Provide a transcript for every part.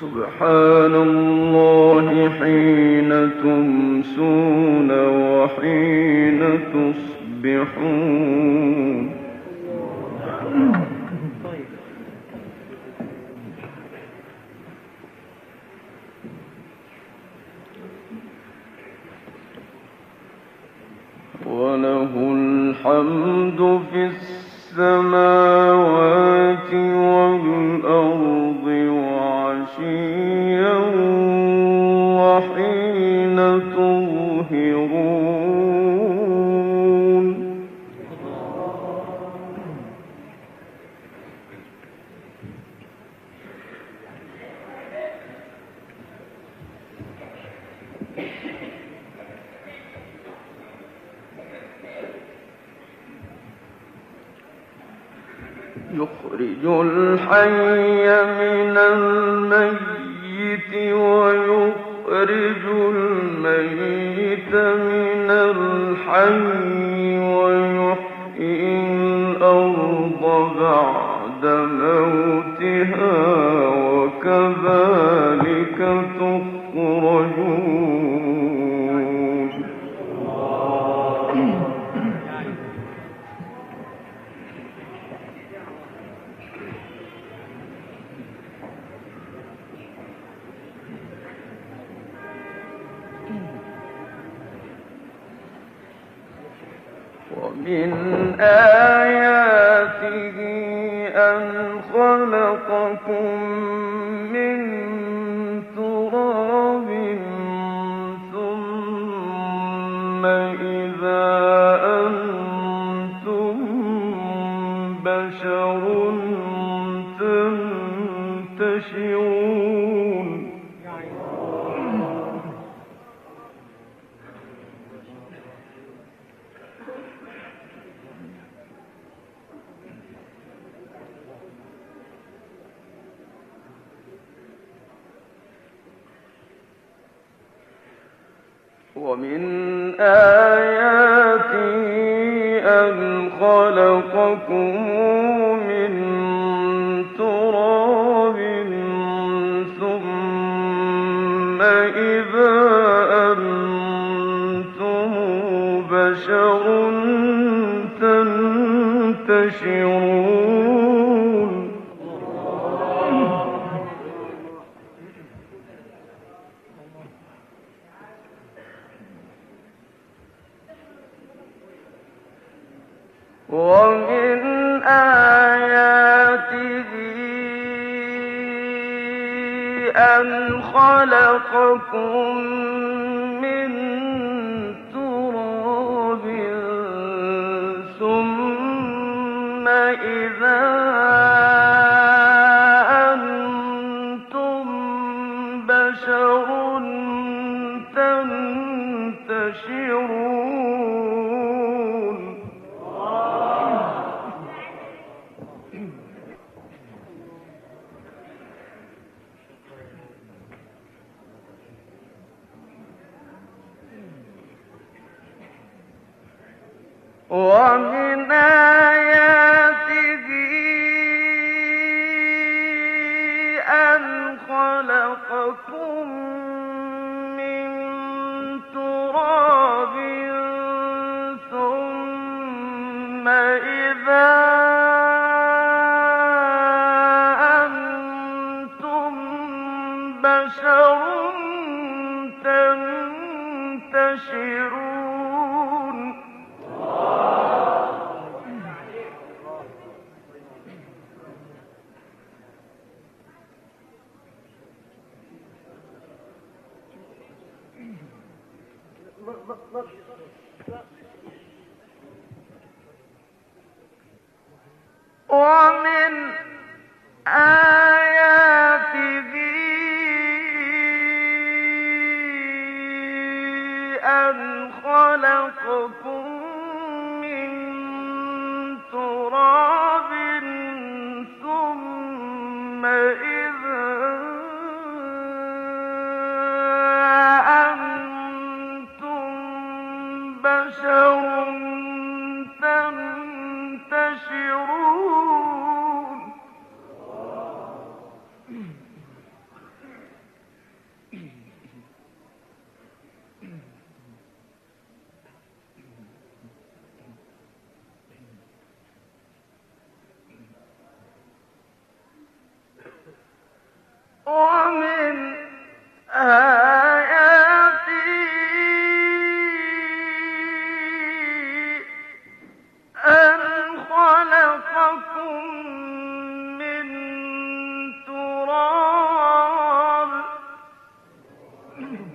سبحان الله حين تمسون وحين تصبحون. إن آية بشر تنتشرون ومن أن خلقكم ومن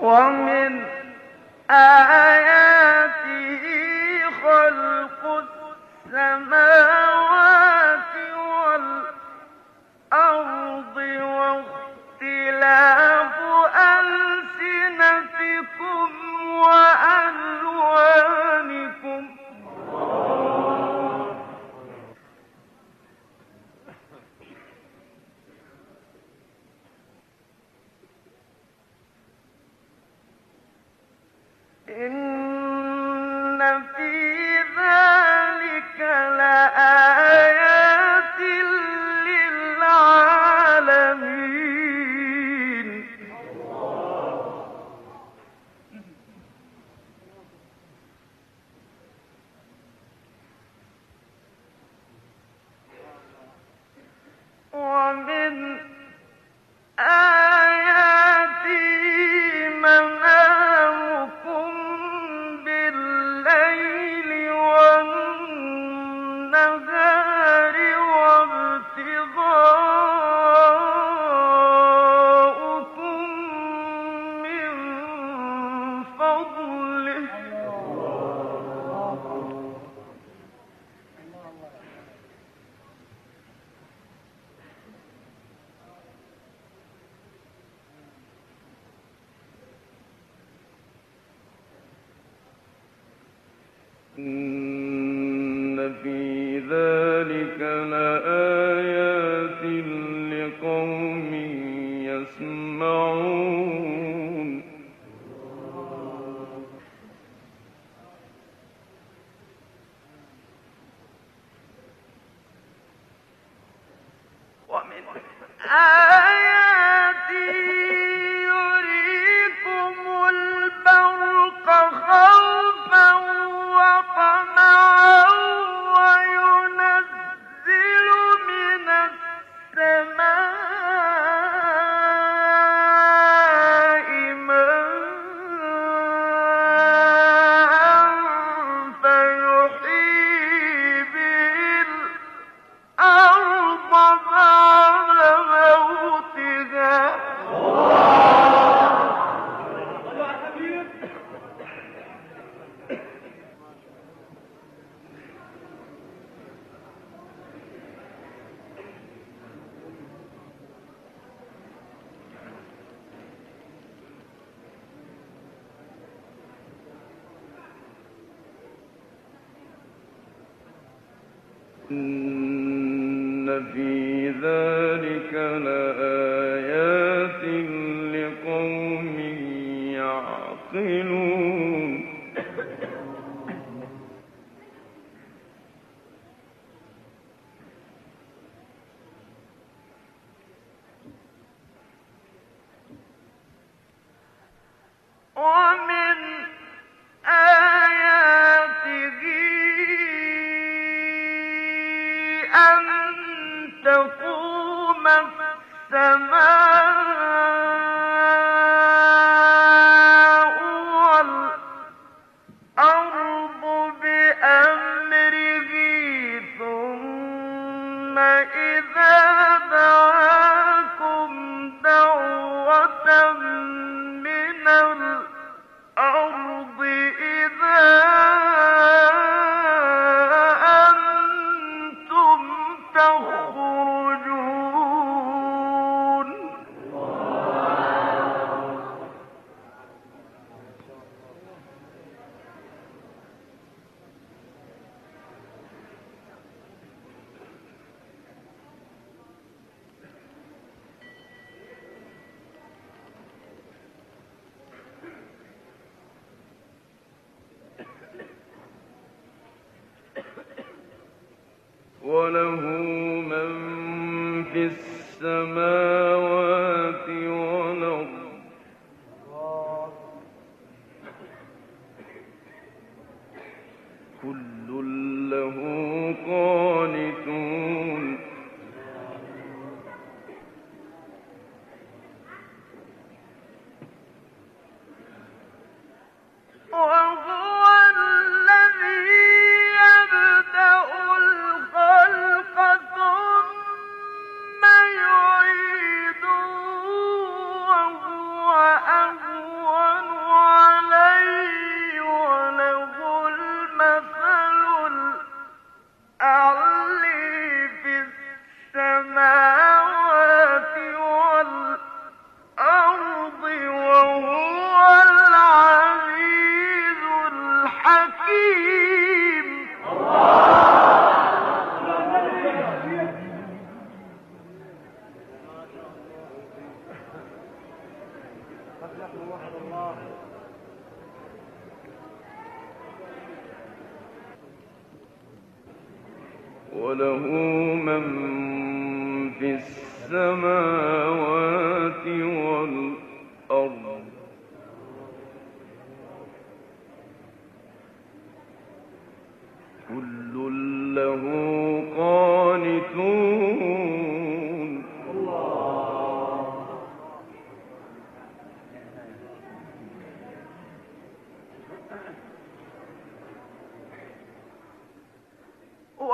ومن آياته يعقلون وله من في السماوات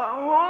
وهو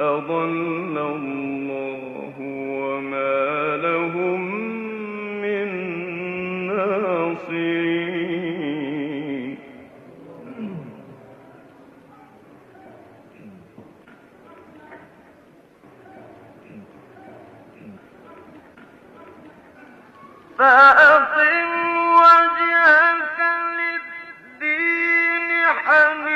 أضل الله وما لهم من ناصرين. فأقم وجهك للدين حميد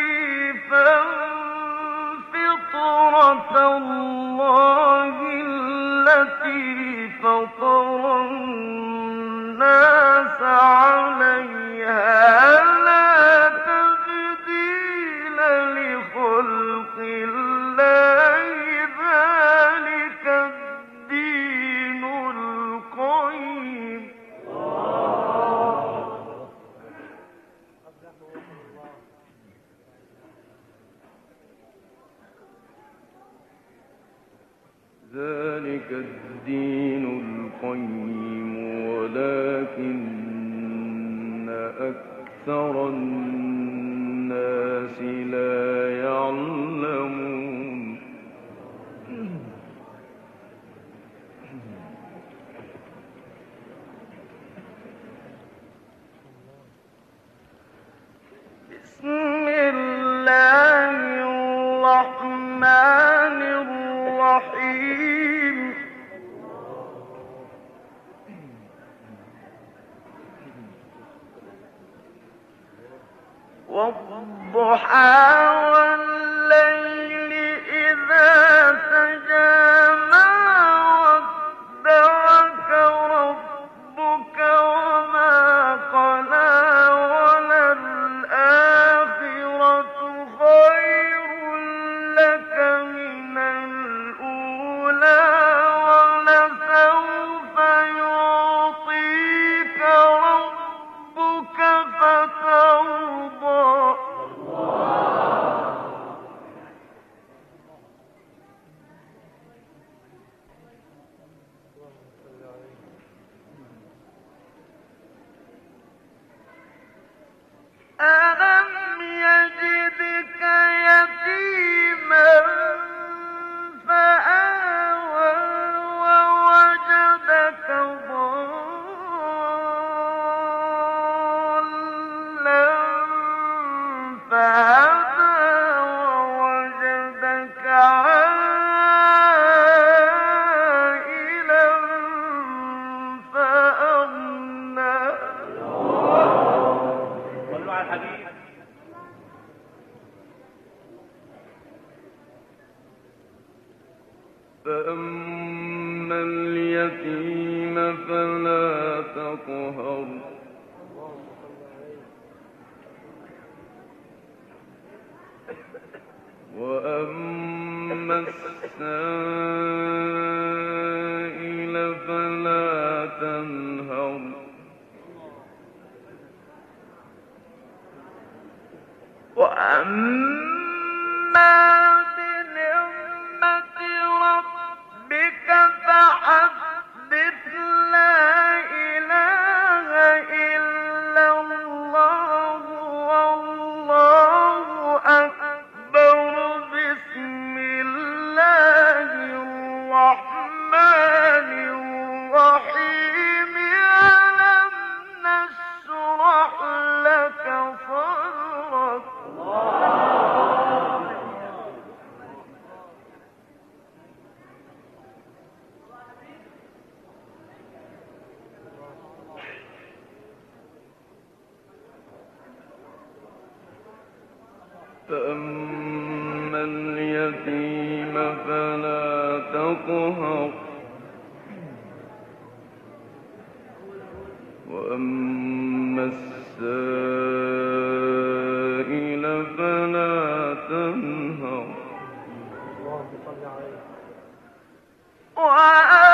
我。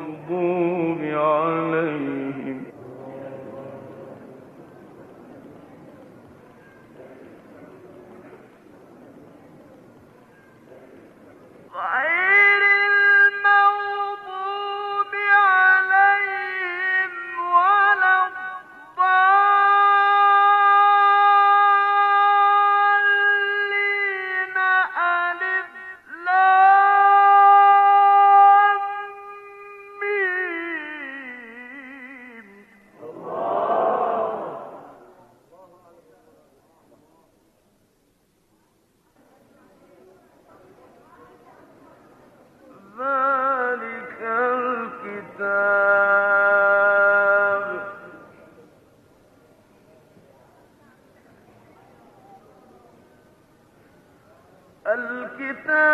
الكتاب